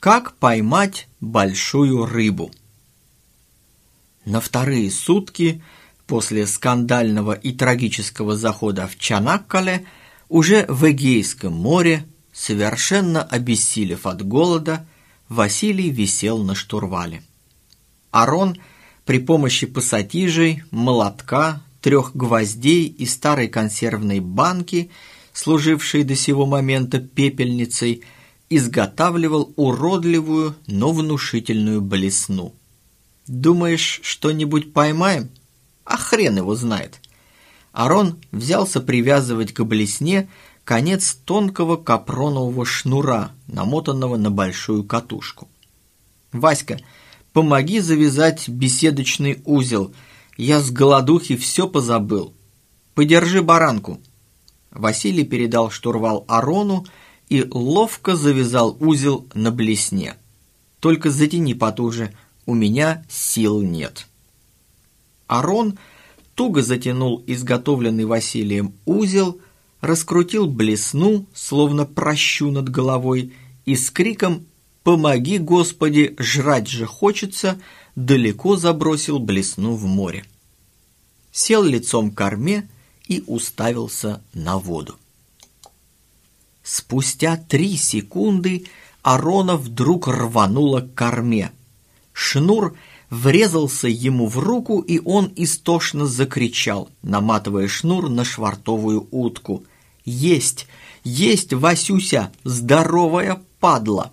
Как поймать большую рыбу? На вторые сутки после скандального и трагического захода в Чанаккале уже в Эгейском море, совершенно обессилев от голода, Василий висел на штурвале. Арон при помощи пассатижей, молотка, трех гвоздей и старой консервной банки, служившей до сего момента пепельницей, изготавливал уродливую, но внушительную блесну. «Думаешь, что-нибудь поймаем?» «А хрен его знает!» Арон взялся привязывать к блесне конец тонкого капронового шнура, намотанного на большую катушку. «Васька, помоги завязать беседочный узел. Я с голодухи все позабыл. Подержи баранку». Василий передал штурвал Арону, и ловко завязал узел на блесне. «Только затяни потуже, у меня сил нет». Арон туго затянул изготовленный Василием узел, раскрутил блесну, словно прощу над головой, и с криком «Помоги, Господи, жрать же хочется!» далеко забросил блесну в море. Сел лицом к корме и уставился на воду. Спустя три секунды Арона вдруг рванула к корме. Шнур врезался ему в руку, и он истошно закричал, наматывая шнур на швартовую утку. «Есть! Есть, Васюся! Здоровая падла!»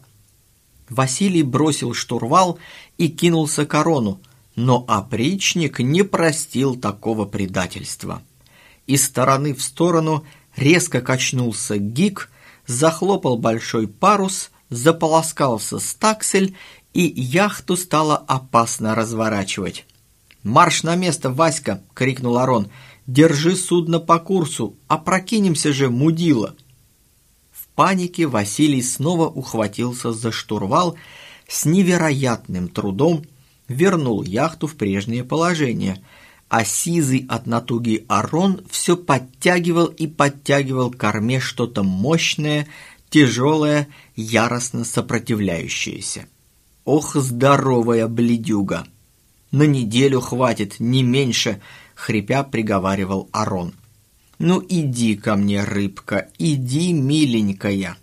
Василий бросил штурвал и кинулся к Арону, но опричник не простил такого предательства. Из стороны в сторону резко качнулся гик, захлопал большой парус, заполоскался стаксель, и яхту стало опасно разворачивать. «Марш на место, Васька!» — крикнул Арон. «Держи судно по курсу, опрокинемся же, мудила!» В панике Василий снова ухватился за штурвал, с невероятным трудом вернул яхту в прежнее положение — а сизый от натуги Арон все подтягивал и подтягивал к корме что-то мощное, тяжелое, яростно сопротивляющееся. Ох, здоровая бледюга! На неделю хватит, не меньше, хрипя приговаривал Арон. Ну иди ко мне, рыбка, иди, миленькая.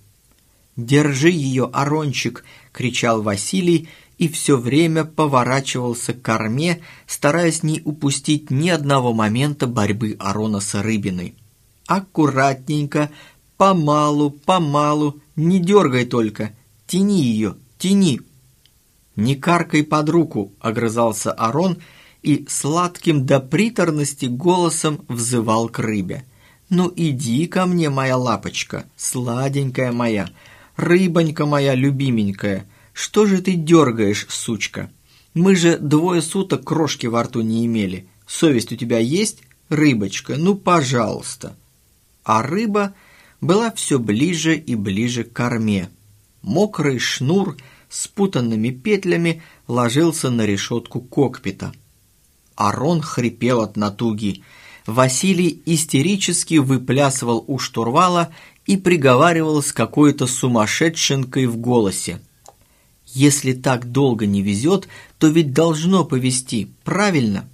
Держи ее, Арончик, кричал Василий и все время поворачивался к корме, стараясь не упустить ни одного момента борьбы Арона с рыбиной. «Аккуратненько, помалу, помалу, не дергай только, тяни ее, тяни!» «Не каркай под руку!» — огрызался Арон и сладким до приторности голосом взывал к рыбе. «Ну иди ко мне, моя лапочка, сладенькая моя, рыбонька моя любименькая, что же ты дергаешь, сучка? Мы же двое суток крошки во рту не имели. Совесть у тебя есть, рыбочка? Ну, пожалуйста. А рыба была все ближе и ближе к корме. Мокрый шнур с путанными петлями ложился на решетку кокпита. Арон хрипел от натуги. Василий истерически выплясывал у штурвала и приговаривал с какой-то сумасшедшенкой в голосе. Если так долго не везет, то ведь должно повезти, правильно?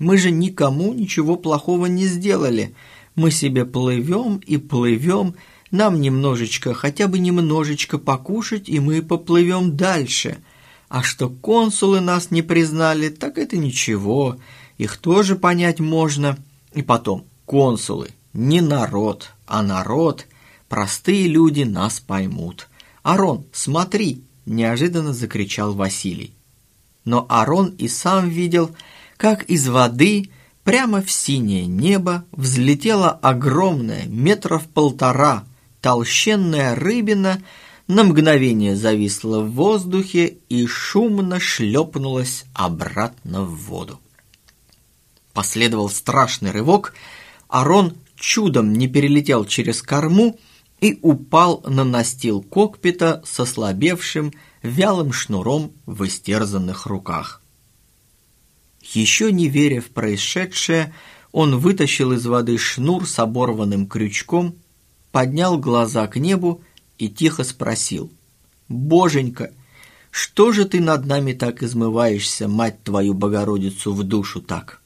Мы же никому ничего плохого не сделали. Мы себе плывем и плывем, нам немножечко, хотя бы немножечко покушать, и мы поплывем дальше. А что консулы нас не признали, так это ничего, их тоже понять можно. И потом, консулы, не народ, а народ, простые люди нас поймут. Арон, смотри, неожиданно закричал Василий. Но Арон и сам видел, как из воды прямо в синее небо взлетела огромная, метров полтора, толщенная рыбина, на мгновение зависла в воздухе и шумно шлепнулась обратно в воду. Последовал страшный рывок, Арон чудом не перелетел через корму, и упал на настил кокпита со слабевшим, вялым шнуром в истерзанных руках. Еще не веря в происшедшее, он вытащил из воды шнур с оборванным крючком, поднял глаза к небу и тихо спросил. «Боженька, Что же ты над нами так измываешься, мать твою Богородицу, в душу так?»